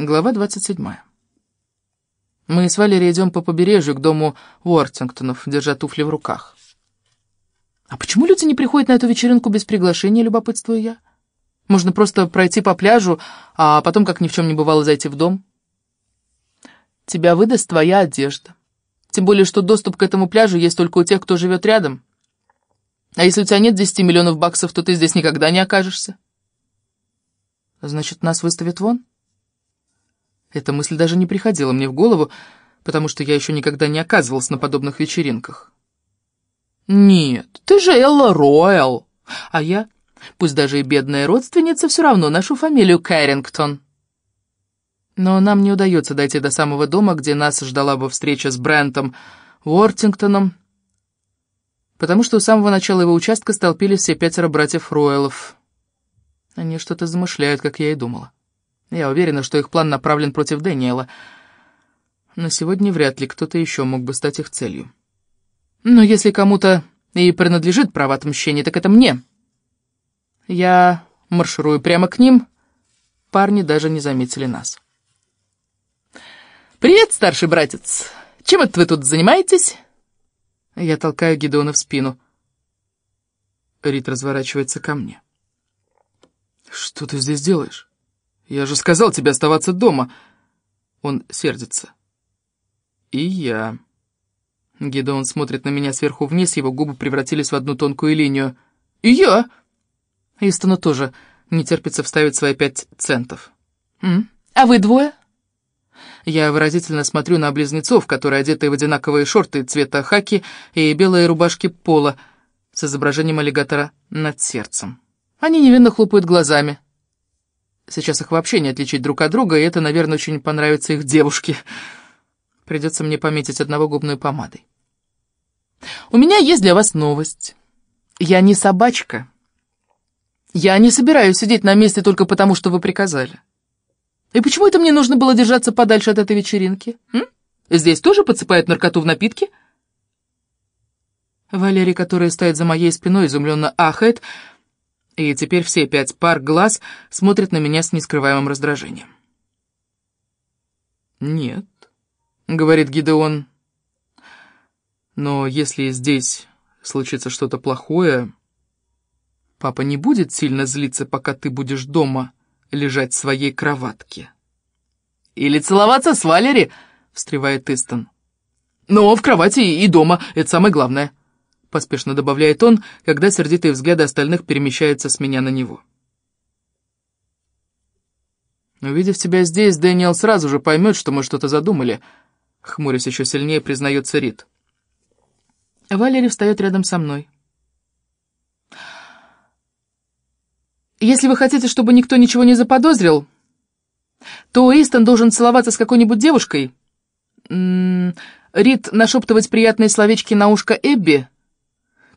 Глава 27. Мы с Валерией идем по побережью к дому Уортингтонов, держа туфли в руках. «А почему люди не приходят на эту вечеринку без приглашения?» — любопытствую я. «Можно просто пройти по пляжу, а потом, как ни в чем не бывало, зайти в дом». «Тебя выдаст твоя одежда. Тем более, что доступ к этому пляжу есть только у тех, кто живет рядом. А если у тебя нет 10 миллионов баксов, то ты здесь никогда не окажешься». «Значит, нас выставят вон?» Эта мысль даже не приходила мне в голову, потому что я еще никогда не оказывалась на подобных вечеринках. «Нет, ты же Элла Ройл, а я, пусть даже и бедная родственница, все равно ношу фамилию Кэррингтон». Но нам не удается дойти до самого дома, где нас ждала бы встреча с Брентом Уортингтоном, потому что у самого начала его участка столпились все пятеро братьев Ройлов. Они что-то замышляют, как я и думала. Я уверена, что их план направлен против Дэниела. Но сегодня вряд ли кто-то еще мог бы стать их целью. Но если кому-то и принадлежит право отмщения, так это мне. Я марширую прямо к ним. Парни даже не заметили нас. «Привет, старший братец! Чем это вы тут занимаетесь?» Я толкаю Гидеона в спину. Рит разворачивается ко мне. «Что ты здесь делаешь?» «Я же сказал тебе оставаться дома!» Он сердится. «И я...» Гидеон смотрит на меня сверху вниз, его губы превратились в одну тонкую линию. «И я!» Истону тоже не терпится вставить свои пять центов. «М? А вы двое?» Я выразительно смотрю на близнецов, которые одеты в одинаковые шорты цвета хаки и белые рубашки пола с изображением аллигатора над сердцем. Они невинно хлопают глазами. Сейчас их вообще не отличить друг от друга, и это, наверное, очень понравится их девушке. Придется мне пометить одного губной помадой. У меня есть для вас новость. Я не собачка. Я не собираюсь сидеть на месте только потому, что вы приказали. И почему это мне нужно было держаться подальше от этой вечеринки? М? Здесь тоже подсыпают наркоту в напитки? Валерий, который стоит за моей спиной, изумленно ахает, и теперь все пять пар глаз смотрят на меня с нескрываемым раздражением. «Нет», — говорит Гидеон, — «но если здесь случится что-то плохое, папа не будет сильно злиться, пока ты будешь дома лежать в своей кроватке». «Или целоваться с Валери», — встревает Истон. «Но в кровати и дома, это самое главное». — поспешно добавляет он, когда сердитые взгляды остальных перемещаются с меня на него. «Увидев тебя здесь, Дэниел сразу же поймет, что мы что-то задумали», — хмурясь еще сильнее, признается Рид. Валерий встает рядом со мной. «Если вы хотите, чтобы никто ничего не заподозрил, то Истон должен целоваться с какой-нибудь девушкой, М -м, Рид нашептывать приятные словечки на ушко Эбби,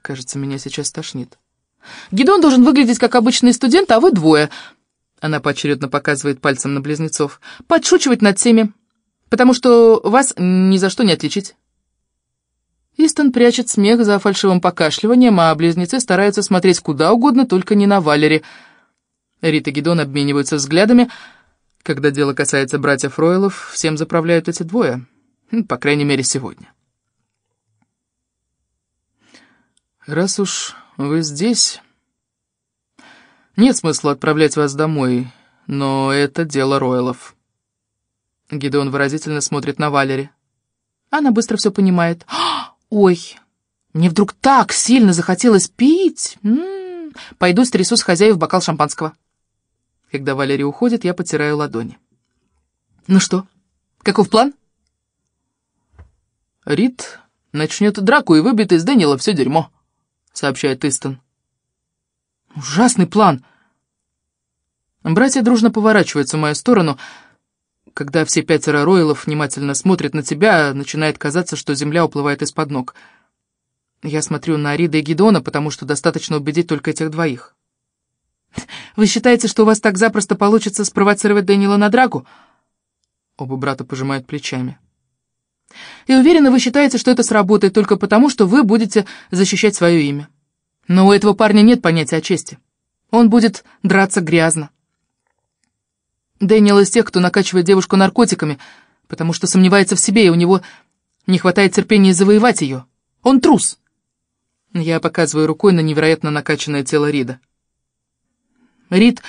Кажется, меня сейчас тошнит. Гидон должен выглядеть как обычный студент, а вы двое. Она поочередно показывает пальцем на близнецов. Подшучивать над всеми, потому что вас ни за что не отличить. Истон прячет смех за фальшивым покашливанием, а близнецы стараются смотреть куда угодно, только не на Валери. Рит и Гидон обмениваются взглядами. Когда дело касается братьев Ройлов, всем заправляют эти двое. По крайней мере, сегодня. «Раз уж вы здесь, нет смысла отправлять вас домой, но это дело Ройлов». Гидеон выразительно смотрит на Валери. Она быстро все понимает. «Ой, мне вдруг так сильно захотелось пить! М -м -м. Пойду стрясу с хозяев бокал шампанского». Когда Валерия уходит, я потираю ладони. «Ну что, каков план?» Рид начнет драку и выбьет из Дэниела все дерьмо. — сообщает Истон. «Ужасный план!» Братья дружно поворачиваются в мою сторону. Когда все пятеро Ройлов внимательно смотрят на тебя, начинает казаться, что земля уплывает из-под ног. Я смотрю на Рида и Гидона, потому что достаточно убедить только этих двоих. «Вы считаете, что у вас так запросто получится спровоцировать Дэниела на драгу?» Оба брата пожимают плечами. И уверена, вы считаете, что это сработает только потому, что вы будете защищать свое имя. Но у этого парня нет понятия о чести. Он будет драться грязно. Дэниел из тех, кто накачивает девушку наркотиками, потому что сомневается в себе, и у него не хватает терпения завоевать ее. Он трус. Я показываю рукой на невероятно накачанное тело Рида. Рид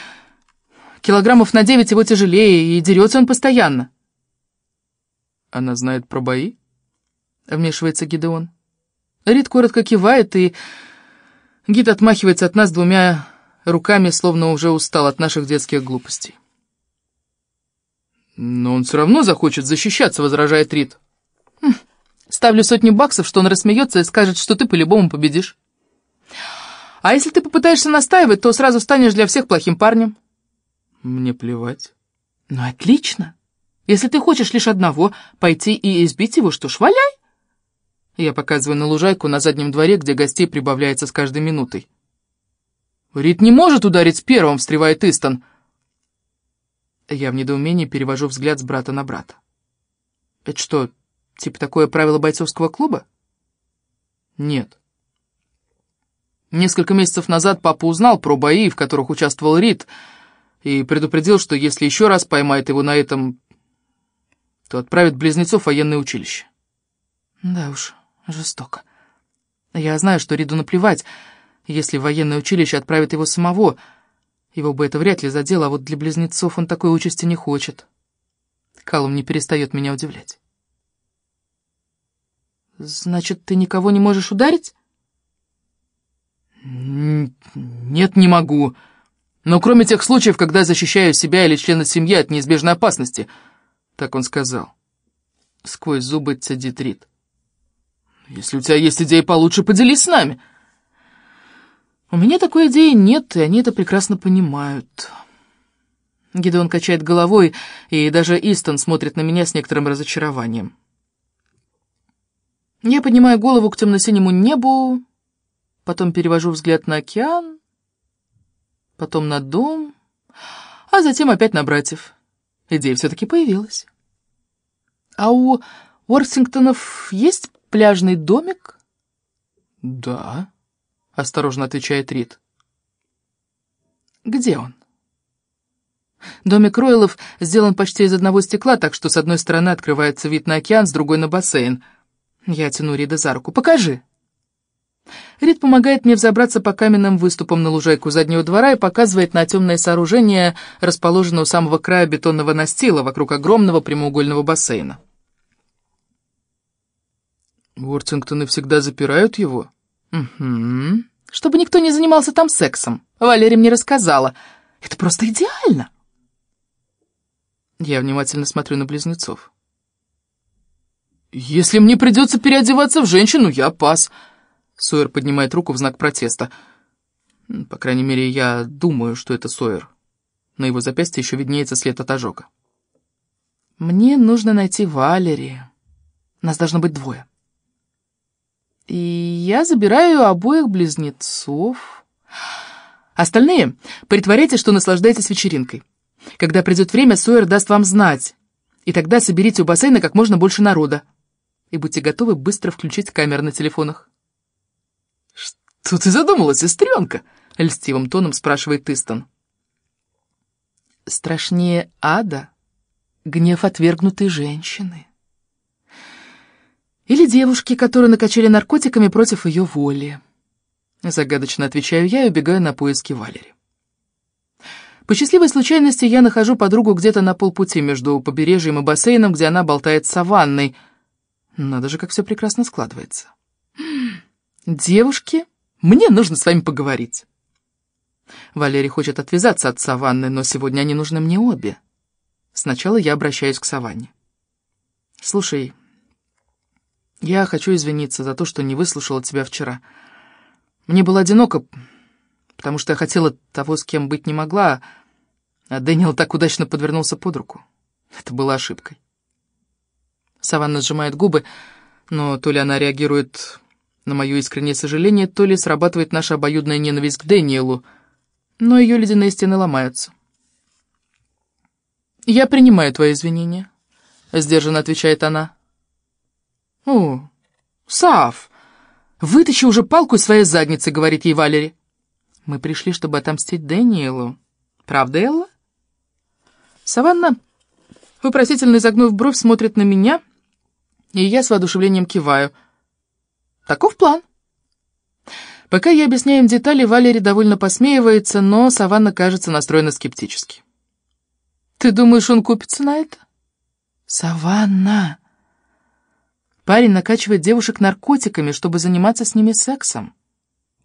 килограммов на девять его тяжелее, и дерется он постоянно. Она знает про бои? Вмешивается Гидеон. Рид коротко кивает, и гид отмахивается от нас двумя руками, словно уже устал от наших детских глупостей. «Но он все равно захочет защищаться», — возражает Рид. Хм, ставлю сотню баксов, что он рассмеется и скажет, что ты по-любому победишь. А если ты попытаешься настаивать, то сразу станешь для всех плохим парнем. Мне плевать. Ну, отлично. Если ты хочешь лишь одного, пойти и избить его, что ж, валяй. Я показываю на лужайку на заднем дворе, где гостей прибавляется с каждой минутой. «Рит не может ударить первым», — встревает Истон. Я в недоумении перевожу взгляд с брата на брата. Это что, типа такое правило бойцовского клуба? Нет. Несколько месяцев назад папа узнал про бои, в которых участвовал Рид, и предупредил, что если еще раз поймает его на этом, то отправит близнецов в военное училище. Да уж, жестоко. Я знаю, что Риду наплевать, если в военное училище отправят его самого — его бы это вряд ли задело, а вот для близнецов он такой участи не хочет. Калум не перестает меня удивлять. «Значит, ты никого не можешь ударить?» «Нет, не могу. Но кроме тех случаев, когда защищаю себя или члена семьи от неизбежной опасности», — так он сказал. Сквозь зубы цедит Рид. «Если у тебя есть идеи получше, поделись с нами». У меня такой идеи нет, и они это прекрасно понимают. Гидеон качает головой, и даже Истон смотрит на меня с некоторым разочарованием. Я поднимаю голову к темно-синему небу, потом перевожу взгляд на океан, потом на дом, а затем опять на братьев. Идея все-таки появилась. А у Уорсингтонов есть пляжный домик? Да. — осторожно отвечает Рид. «Где он?» Домик Ройлов сделан почти из одного стекла, так что с одной стороны открывается вид на океан, с другой — на бассейн. Я тяну Рида за руку. «Покажи!» Рид помогает мне взобраться по каменным выступам на лужайку заднего двора и показывает на темное сооружение, расположенное у самого края бетонного настила, вокруг огромного прямоугольного бассейна. «Уортингтоны всегда запирают его?» «Угу. Чтобы никто не занимался там сексом. Валерия мне рассказала. Это просто идеально!» Я внимательно смотрю на близнецов. «Если мне придется переодеваться в женщину, я пас!» Сойер поднимает руку в знак протеста. По крайней мере, я думаю, что это Сойер. На его запястье еще виднеется след от ожога. «Мне нужно найти Валерию. Нас должно быть двое. И я забираю обоих близнецов. Остальные притворяйтесь, что наслаждаетесь вечеринкой. Когда придет время, Сойер даст вам знать. И тогда соберите у бассейна как можно больше народа. И будьте готовы быстро включить камеры на телефонах. «Что ты задумала, сестренка?» — льстивым тоном спрашивает Тыстон. «Страшнее ада гнев отвергнутой женщины». Или девушки, которые накачали наркотиками против ее воли. Загадочно отвечаю я и убегаю на поиски Валери. По счастливой случайности я нахожу подругу где-то на полпути между побережьем и бассейном, где она болтает с саванной. Надо же, как все прекрасно складывается. «Девушки, мне нужно с вами поговорить». Валерий хочет отвязаться от саванны, но сегодня они нужны мне обе. Сначала я обращаюсь к саванне. «Слушай, я хочу извиниться за то, что не выслушала тебя вчера. Мне было одиноко, потому что я хотела того, с кем быть не могла, а Дэниел так удачно подвернулся под руку. Это было ошибкой. Саванна сжимает губы, но то ли она реагирует на мое искреннее сожаление, то ли срабатывает наша обоюдная ненависть к Дэниелу, но ее ледяные стены ломаются. «Я принимаю твои извинения», — сдержанно отвечает она. «О, Сав, вытащи уже палку из своей задницы», — говорит ей Валери. «Мы пришли, чтобы отомстить Дэниелу. Правда, Элла?» Саванна, вопросительно изогнув бровь, смотрит на меня, и я с воодушевлением киваю. Таков план. Пока я объясняю им детали, Валери довольно посмеивается, но Саванна кажется настроена скептически. «Ты думаешь, он купится на это?» «Саванна!» Парень накачивает девушек наркотиками, чтобы заниматься с ними сексом.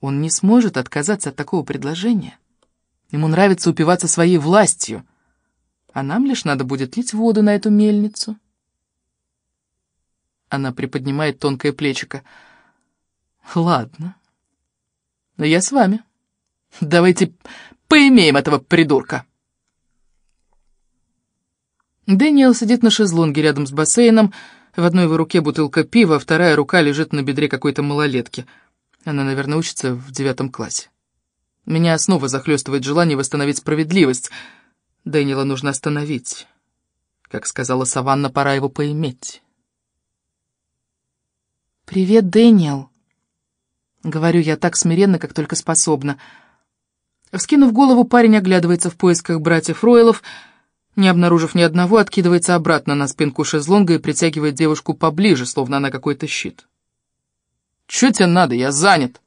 Он не сможет отказаться от такого предложения. Ему нравится упиваться своей властью, а нам лишь надо будет лить воду на эту мельницу. Она приподнимает тонкое плечико. «Ладно, но я с вами. Давайте поимеем этого придурка». Дэниел сидит на шезлонге рядом с бассейном. В одной его руке бутылка пива, вторая рука лежит на бедре какой-то малолетки. Она, наверное, учится в девятом классе. Меня снова захлестывает желание восстановить справедливость. Дэниела нужно остановить. Как сказала Саванна, пора его поиметь. «Привет, Дэниел!» Говорю я так смиренно, как только способна. Вскинув голову, парень оглядывается в поисках братьев Ройлов — не обнаружив ни одного, откидывается обратно на спинку шезлонга и притягивает девушку поближе, словно она какой-то щит. «Чё тебе надо? Я занят!»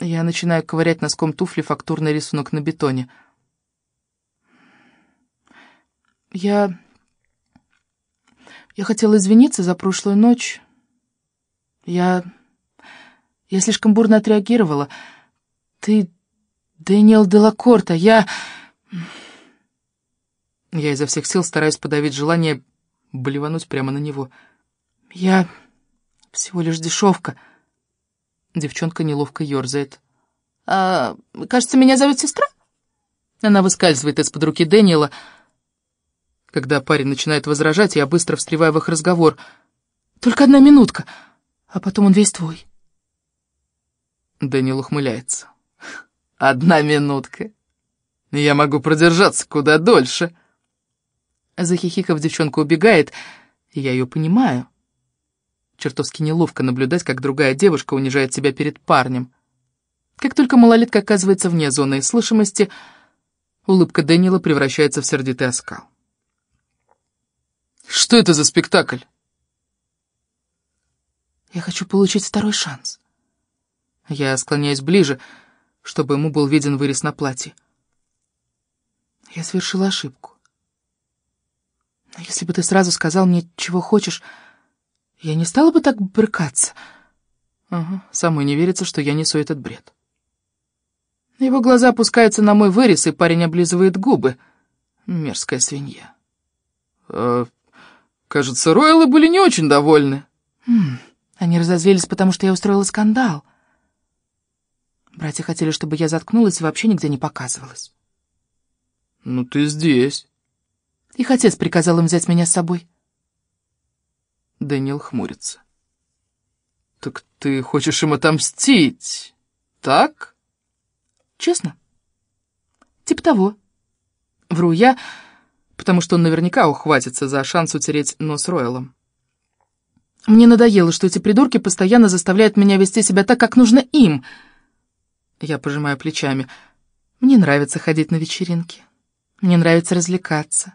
Я начинаю ковырять носком туфли фактурный рисунок на бетоне. Я... Я хотела извиниться за прошлую ночь. Я... Я слишком бурно отреагировала. Ты... Дэниел Делакорта, я... Я изо всех сил стараюсь подавить желание блевануть прямо на него. «Я всего лишь дешевка». Девчонка неловко ерзает. «А, кажется, меня зовут сестра?» Она выскальзывает из-под руки Дэниела. Когда парень начинает возражать, я быстро встреваю в их разговор. «Только одна минутка, а потом он весь твой». Дэниел ухмыляется. «Одна минутка. Я могу продержаться куда дольше». Захихиков девчонка убегает, и я ее понимаю. Чертовски неловко наблюдать, как другая девушка унижает себя перед парнем. Как только малолетка оказывается вне зоны слышимости, улыбка Дэниела превращается в сердитый оскал. «Что это за спектакль?» «Я хочу получить второй шанс». Я склоняюсь ближе, чтобы ему был виден вырез на платье. Я совершила ошибку. Но если бы ты сразу сказал мне, чего хочешь, я не стала бы так брыкаться. Ага, самой не верится, что я несу этот бред. Его глаза опускаются на мой вырез, и парень облизывает губы. Мерзкая свинья. Э, кажется, Ройлы были не очень довольны. Хм, они разозлились, потому что я устроила скандал. Братья хотели, чтобы я заткнулась и вообще нигде не показывалась. «Ну ты здесь». Их отец приказал им взять меня с собой. Дэниел хмурится. «Так ты хочешь им отомстить, так?» «Честно?» «Типа того». Вру я, потому что он наверняка ухватится за шанс утереть нос Ройлом. Мне надоело, что эти придурки постоянно заставляют меня вести себя так, как нужно им. Я пожимаю плечами. Мне нравится ходить на вечеринки. Мне нравится развлекаться.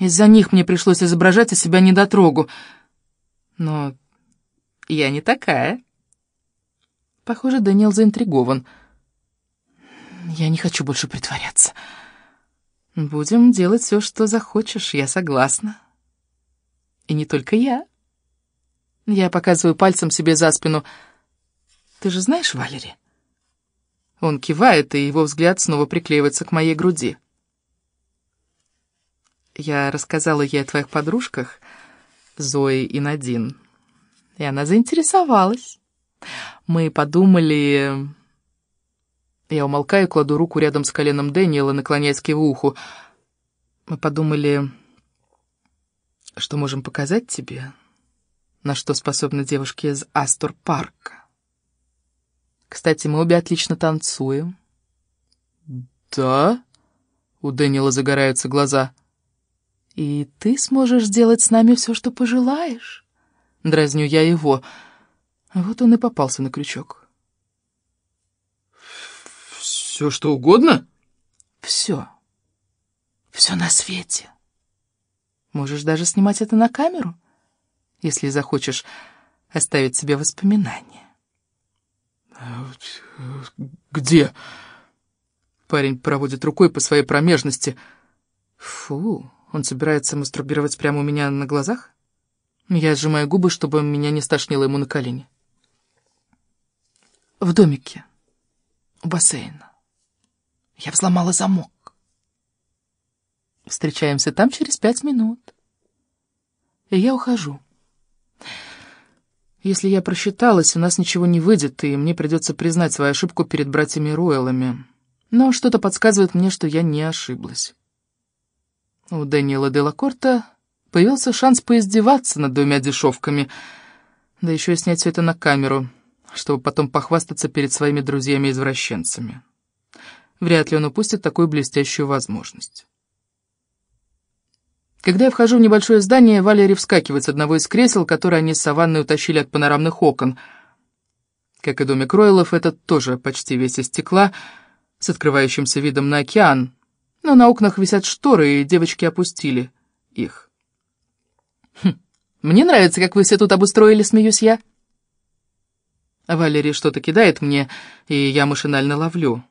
Из-за них мне пришлось изображать из себя недотрогу. Но я не такая. Похоже, Даниэл заинтригован. Я не хочу больше притворяться. Будем делать все, что захочешь, я согласна. И не только я. Я показываю пальцем себе за спину. Ты же знаешь Валери? Он кивает, и его взгляд снова приклеивается к моей груди. Я рассказала ей о твоих подружках, Зои и Надин, и она заинтересовалась. Мы подумали... Я умолкаю, кладу руку рядом с коленом Дэниела, наклоняясь к его уху. Мы подумали, что можем показать тебе, на что способны девушки из Астор-парка. Кстати, мы обе отлично танцуем. «Да?» — у Дэниела загораются глаза. И ты сможешь сделать с нами все, что пожелаешь. Дразню я его. Вот он и попался на крючок. Все, что угодно? Все. Все на свете. Можешь даже снимать это на камеру, если захочешь оставить себе воспоминания. «Где?» Парень проводит рукой по своей промежности. «Фу, он собирается мастурбировать прямо у меня на глазах?» Я сжимаю губы, чтобы меня не стошнило ему на колени. «В домике, у бассейна. Я взломала замок. Встречаемся там через пять минут. И я ухожу». Если я просчиталась, у нас ничего не выйдет, и мне придется признать свою ошибку перед братьями Руэллами. Но что-то подсказывает мне, что я не ошиблась. У Дэниела Делакорта появился шанс поиздеваться над двумя дешевками, да еще и снять все это на камеру, чтобы потом похвастаться перед своими друзьями-извращенцами. Вряд ли он упустит такую блестящую возможность. Когда я вхожу в небольшое здание, Валерий вскакивает с одного из кресел, которые они с Саванной утащили от панорамных окон. Как и домик Ройлов, этот тоже почти весь из стекла, с открывающимся видом на океан, но на окнах висят шторы, и девочки опустили их. Хм, «Мне нравится, как вы все тут обустроили», — смеюсь я. Валерий что-то кидает мне, и я машинально ловлю.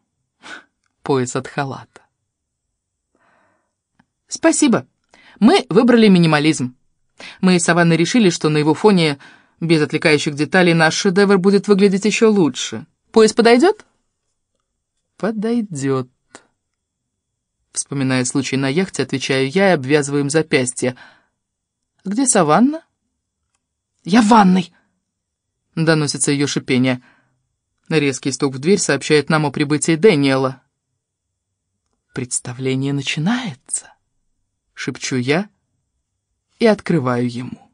Пояс от халата. «Спасибо», мы выбрали минимализм. Мы с Аванной решили, что на его фоне, без отвлекающих деталей, наш шедевр будет выглядеть еще лучше. Пояс подойдет? Подойдет. Вспоминая случай на яхте, отвечаю я и обвязываю им запястье. «Где Саванна?» «Я в ванной!» Доносится ее шипение. Резкий стук в дверь сообщает нам о прибытии Дэниела. Представление начинается шепчу я и открываю ему.